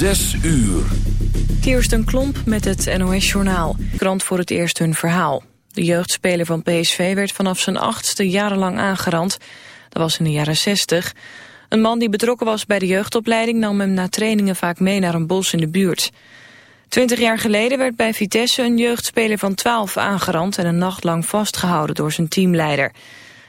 Zes uur. Kirsten Klomp met het NOS-journaal. Krant voor het eerst hun verhaal. De jeugdspeler van PSV werd vanaf zijn achtste jarenlang aangerand. Dat was in de jaren zestig. Een man die betrokken was bij de jeugdopleiding... nam hem na trainingen vaak mee naar een bos in de buurt. Twintig jaar geleden werd bij Vitesse een jeugdspeler van 12 aangerand... en een nacht lang vastgehouden door zijn teamleider.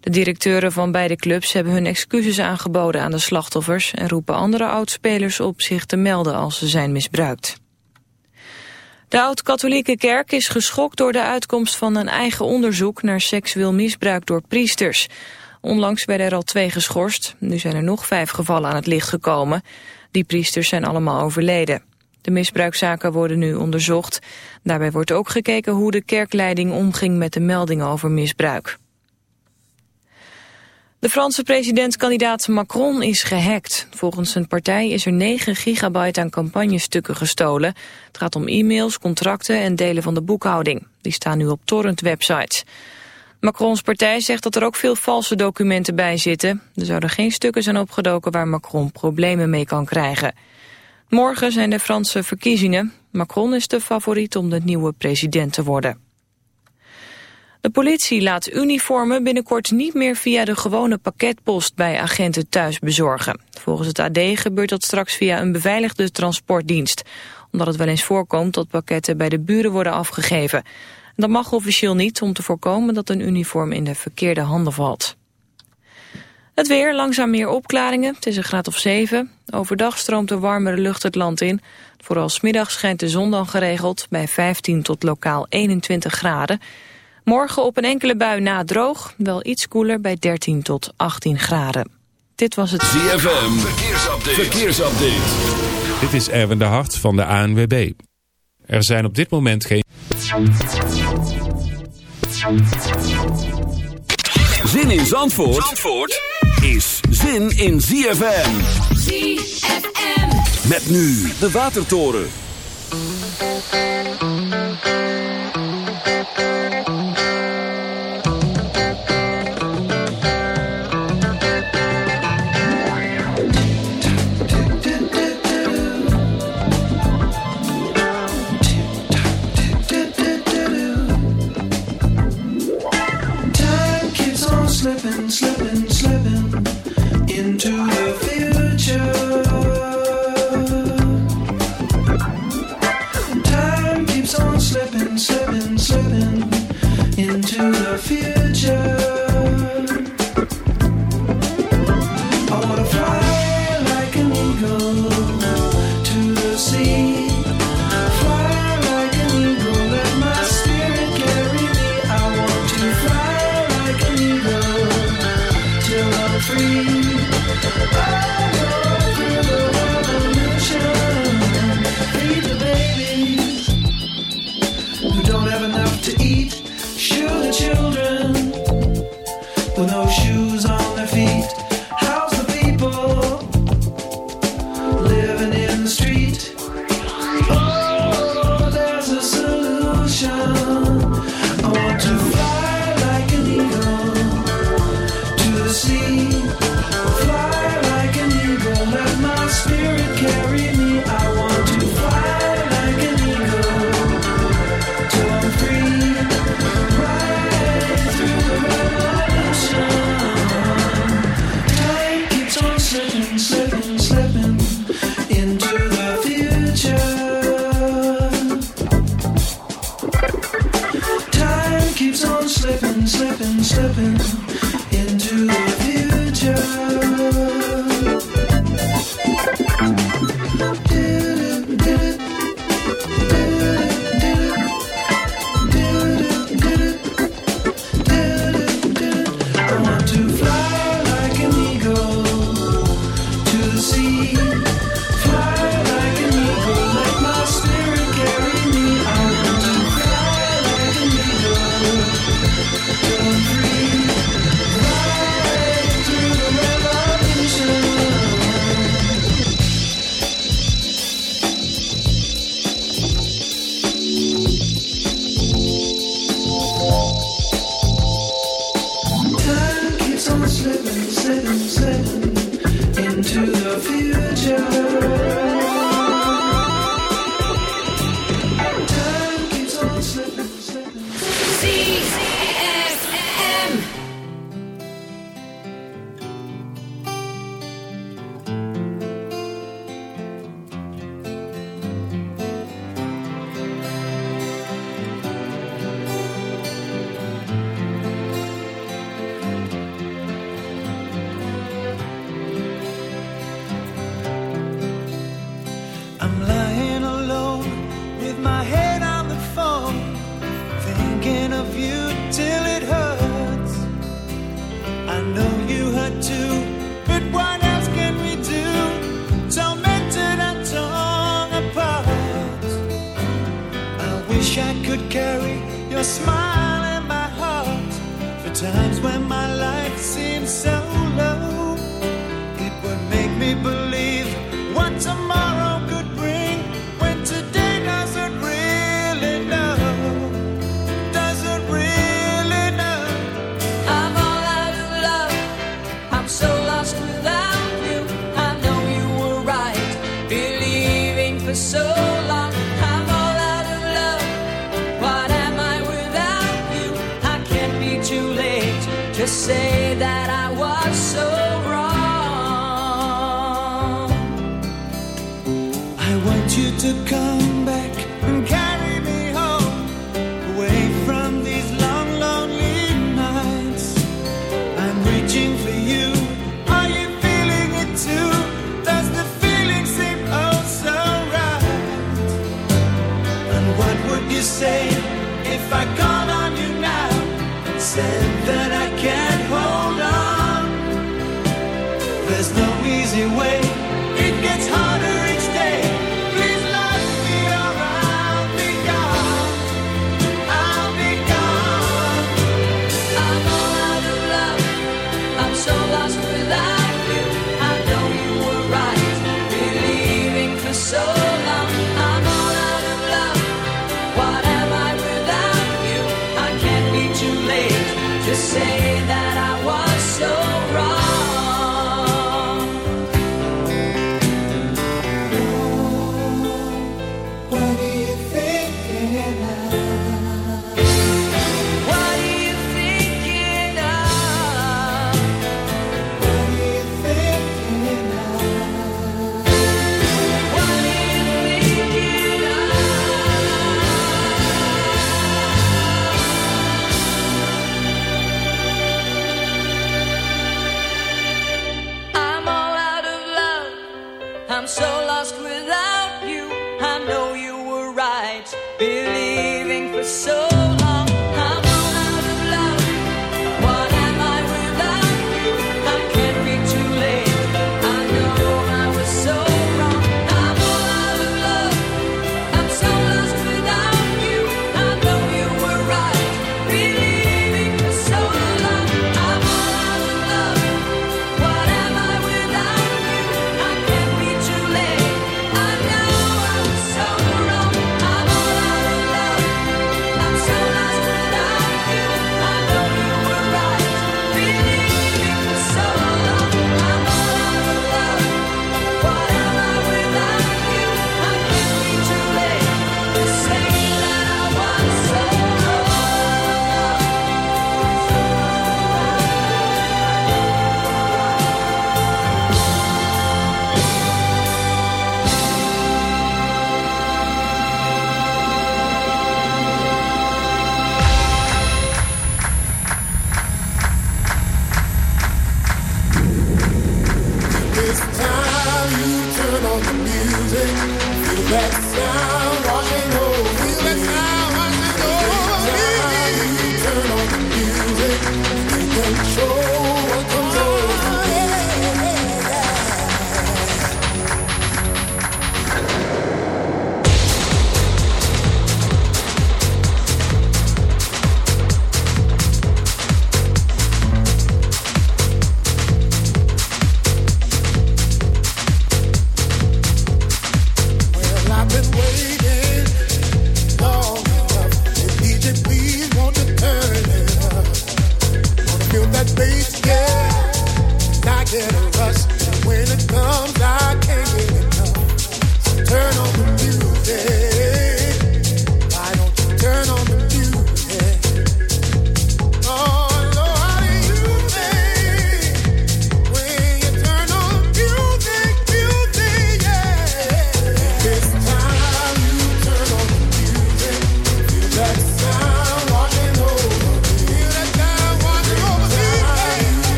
De directeuren van beide clubs hebben hun excuses aangeboden aan de slachtoffers... en roepen andere oudspelers op zich te melden als ze zijn misbruikt. De oud-katholieke kerk is geschokt door de uitkomst van een eigen onderzoek... naar seksueel misbruik door priesters. Onlangs werden er al twee geschorst. Nu zijn er nog vijf gevallen aan het licht gekomen. Die priesters zijn allemaal overleden. De misbruikzaken worden nu onderzocht. Daarbij wordt ook gekeken hoe de kerkleiding omging met de meldingen over misbruik. De Franse presidentskandidaat Macron is gehackt. Volgens zijn partij is er 9 gigabyte aan campagnestukken gestolen. Het gaat om e-mails, contracten en delen van de boekhouding. Die staan nu op torrent-websites. Macrons partij zegt dat er ook veel valse documenten bij zitten. Er zouden geen stukken zijn opgedoken waar Macron problemen mee kan krijgen. Morgen zijn de Franse verkiezingen. Macron is de favoriet om de nieuwe president te worden. De politie laat uniformen binnenkort niet meer via de gewone pakketpost bij agenten thuis bezorgen. Volgens het AD gebeurt dat straks via een beveiligde transportdienst. Omdat het wel eens voorkomt dat pakketten bij de buren worden afgegeven. Dat mag officieel niet om te voorkomen dat een uniform in de verkeerde handen valt. Het weer, langzaam meer opklaringen. Het is een graad of 7. Overdag stroomt de warmere lucht het land in. Vooral smiddag schijnt de zon dan geregeld bij 15 tot lokaal 21 graden. Morgen op een enkele bui na droog, wel iets koeler bij 13 tot 18 graden. Dit was het ZFM, verkeersupdate. verkeersupdate. Dit is Erwin de Hart van de ANWB. Er zijn op dit moment geen... Zin in Zandvoort, Zandvoort is zin in ZFM. ZFM. Met nu de Watertoren. a smile in my heart for times when my life seems so low. It would make me believe.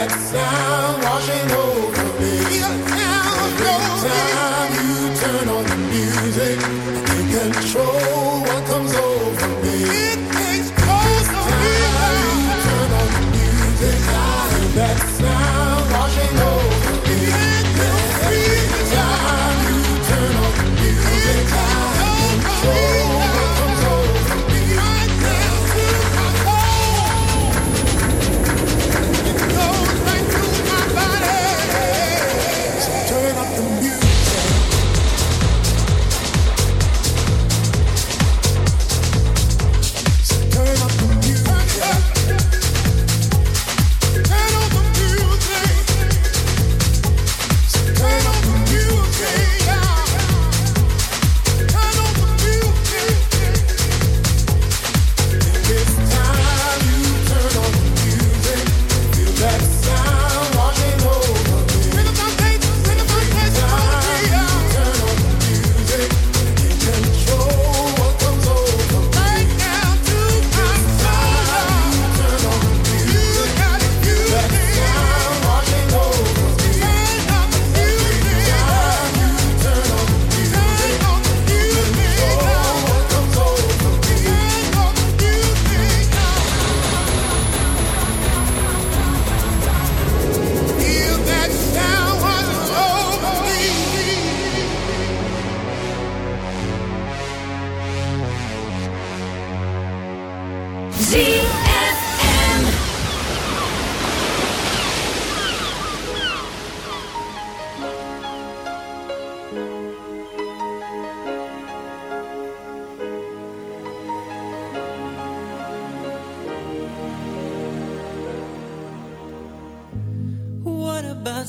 that sound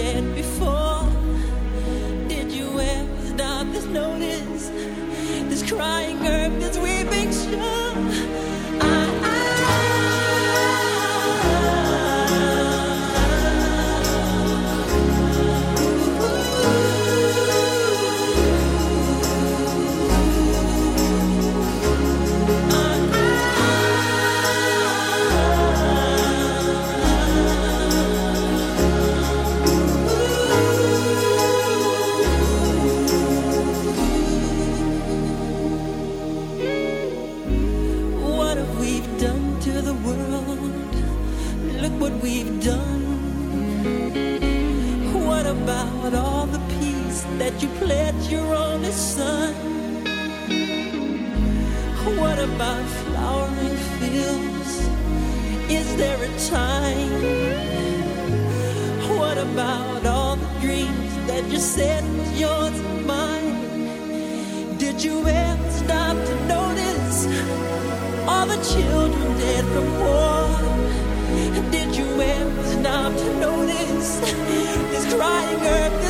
yet before. said was yours and mine. Did you ever stop to notice all the children dead from war? Did you ever stop to notice this crying earth?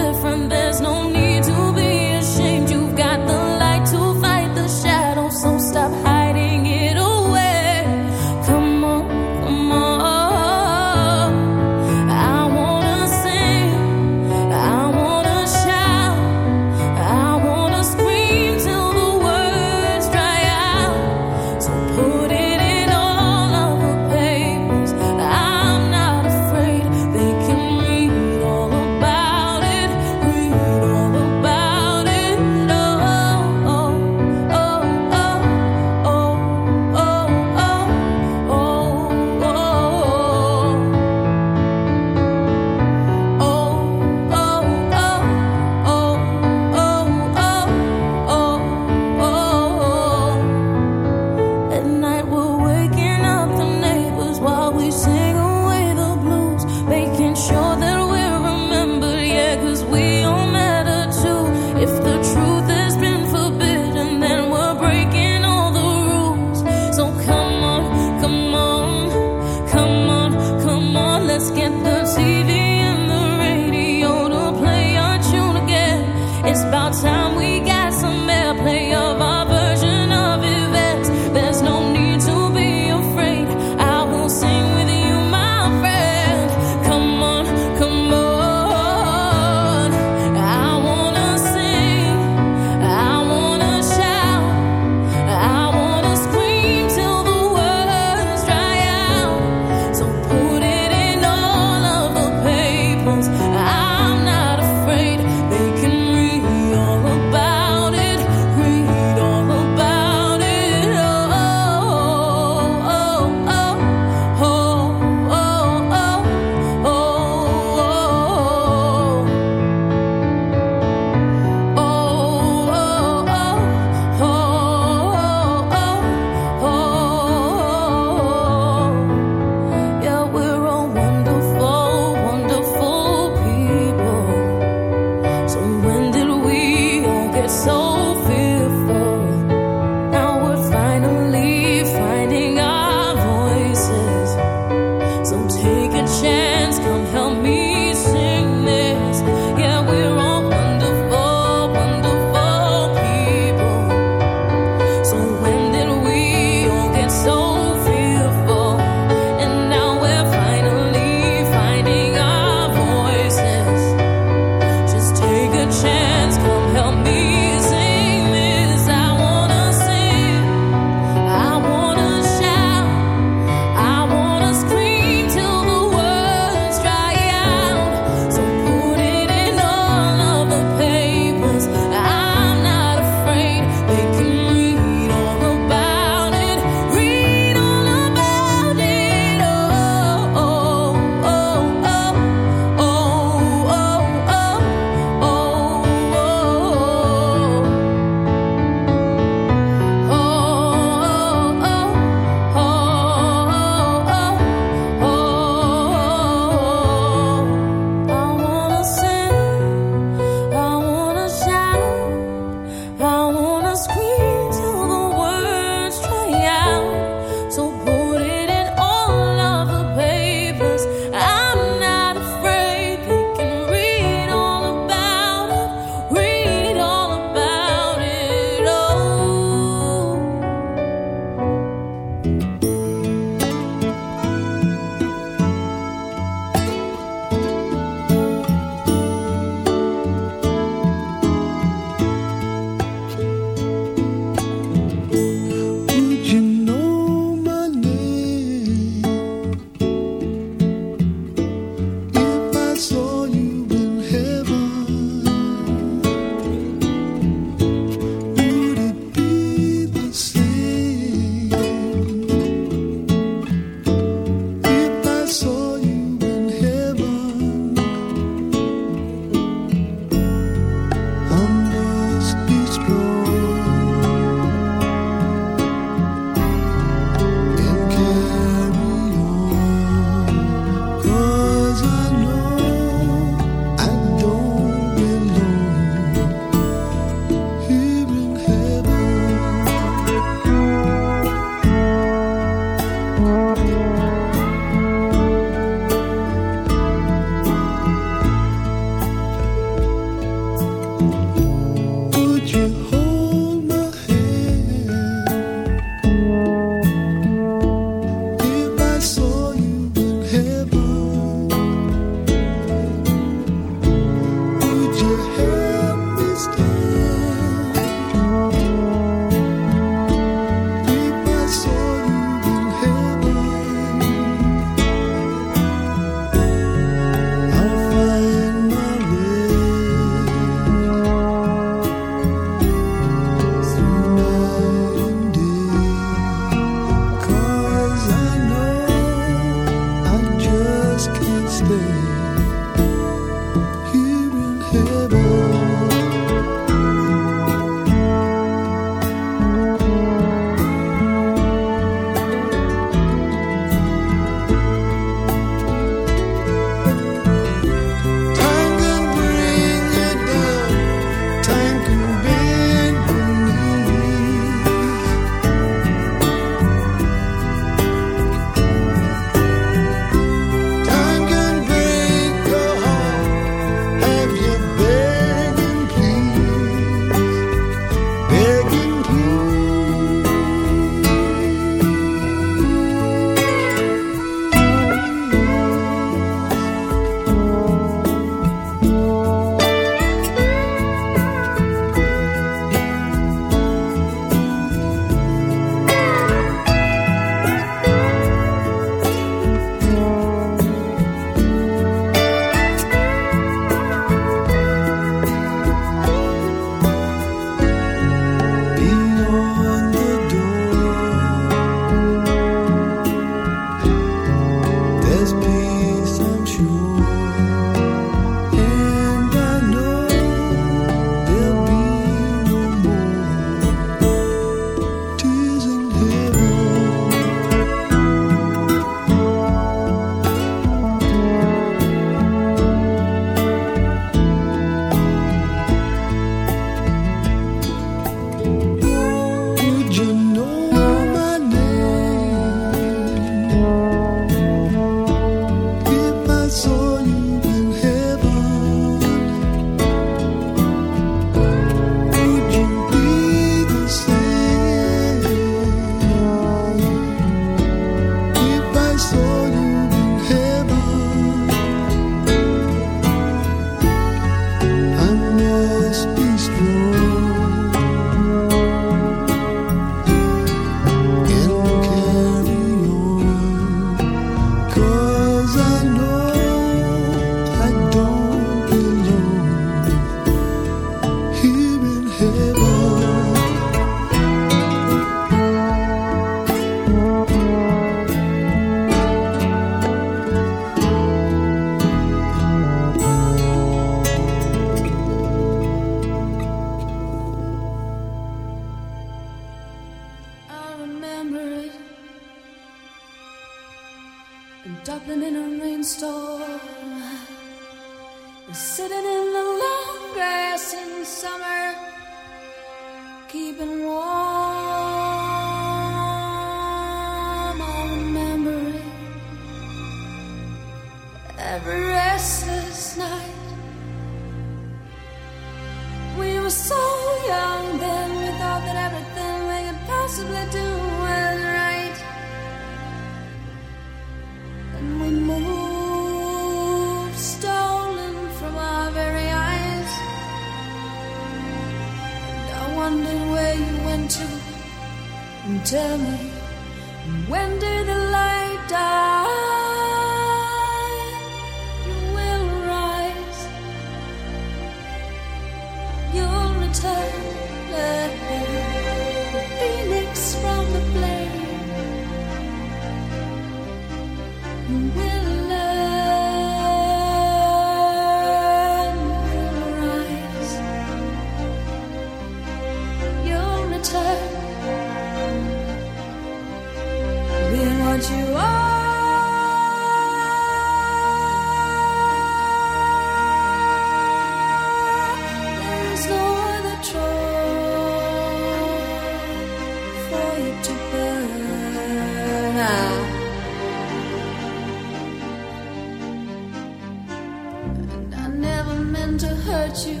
to hurt you.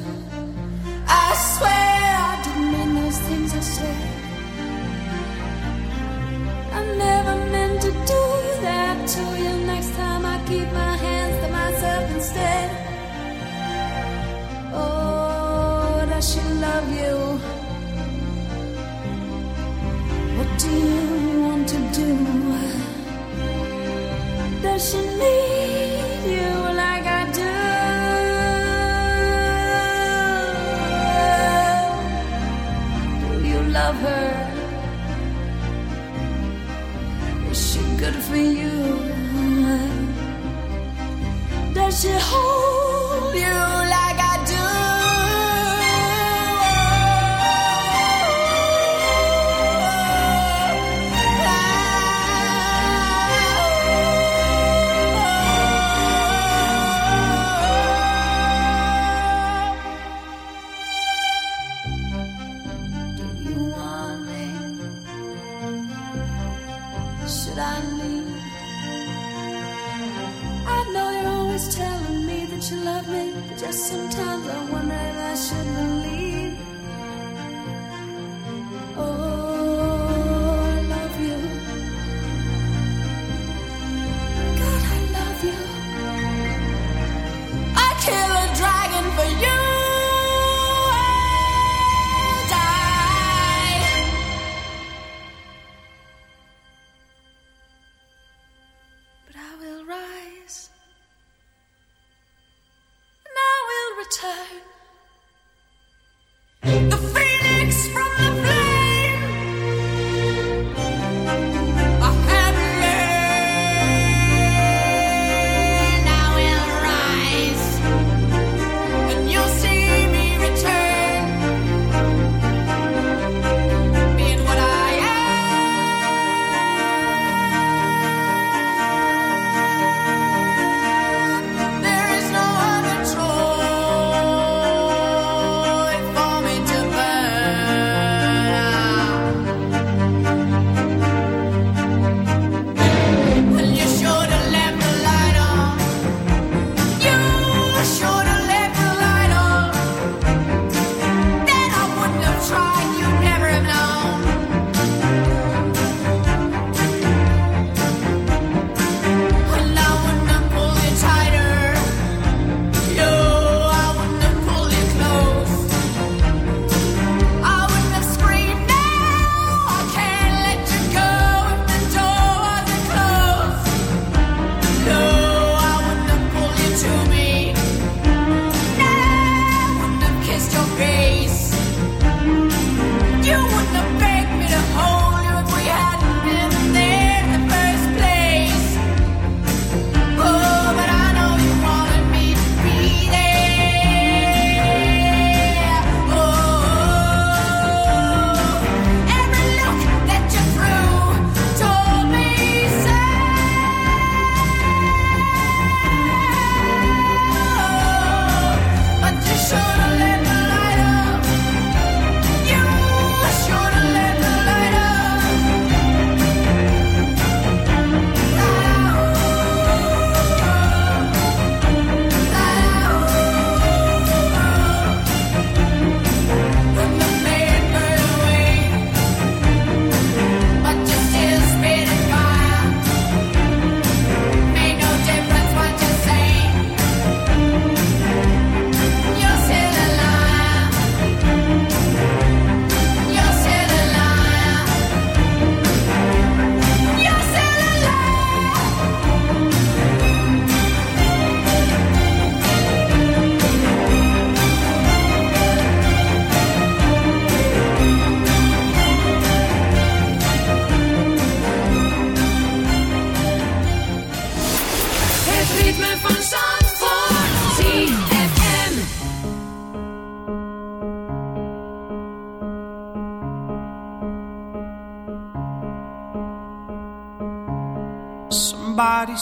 I swear I didn't mean those things I said. I never meant to do that to you. Next time I keep my hands to myself instead. Oh, does she love you? What do you? 之后。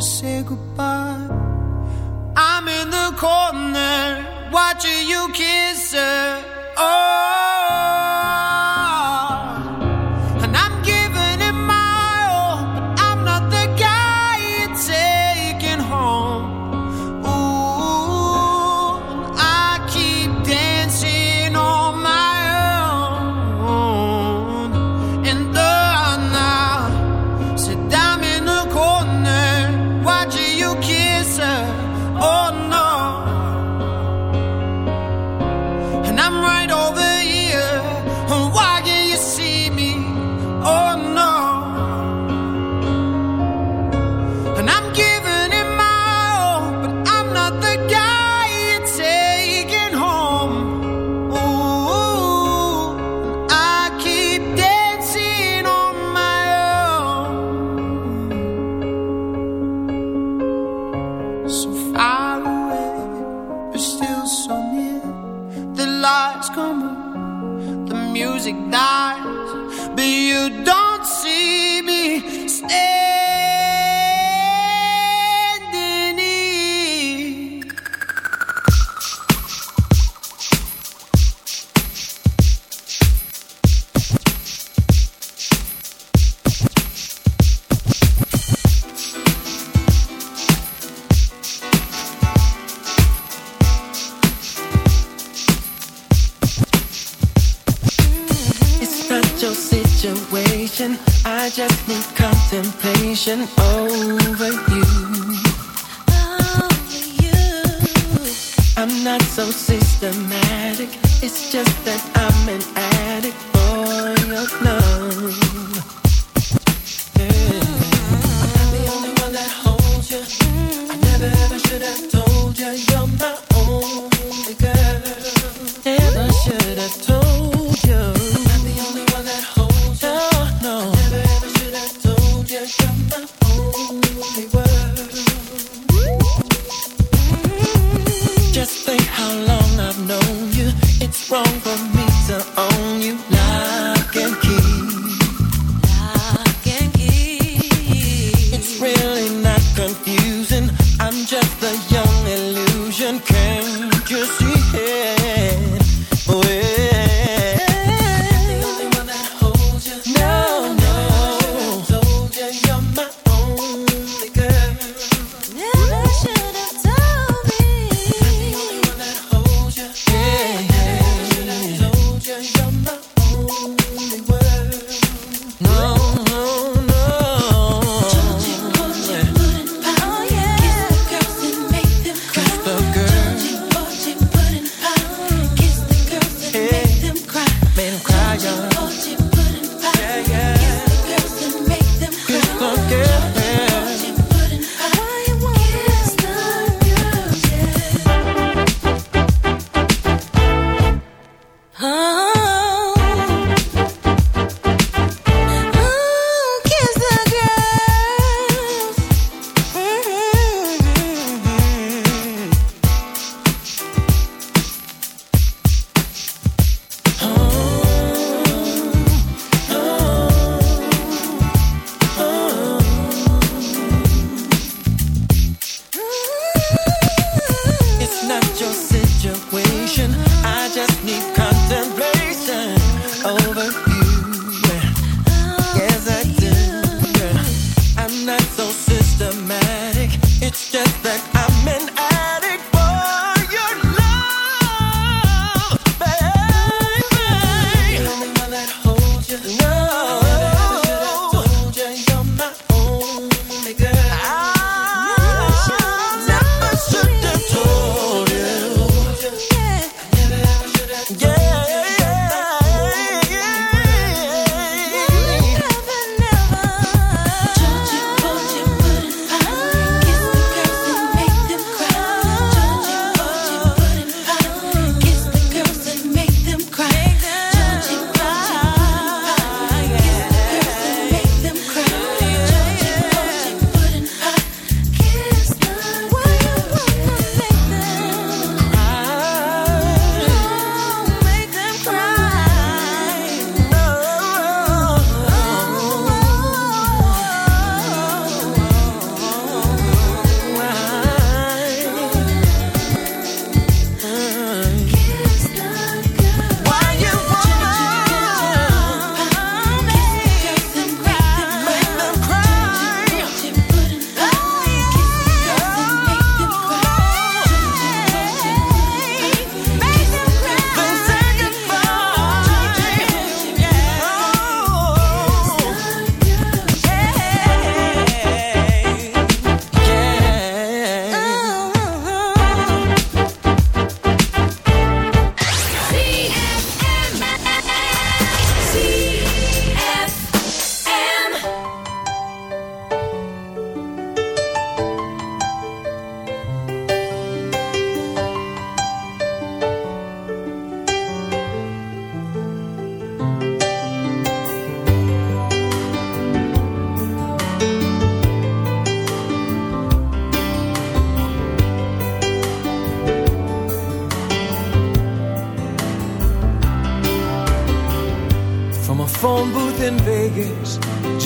say goodbye. I'm in the corner watching you kiss her. Oh. just that I'm an addict for your love.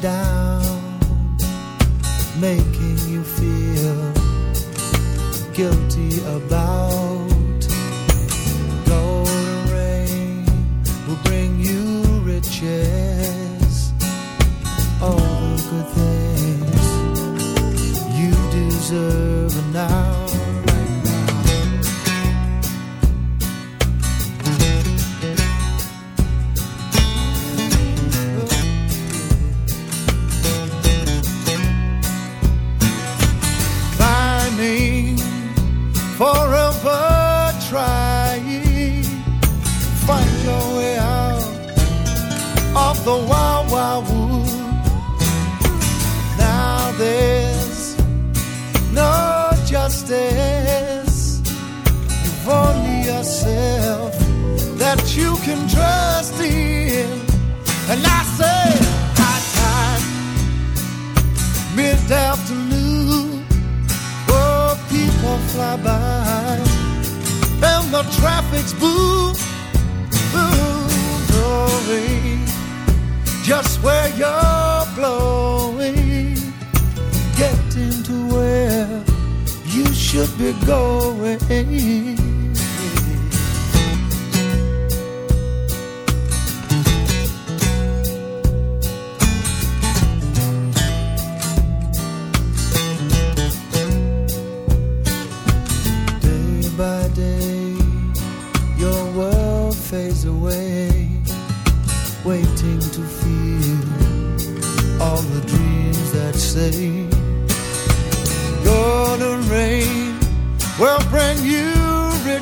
down, making you feel guilty about.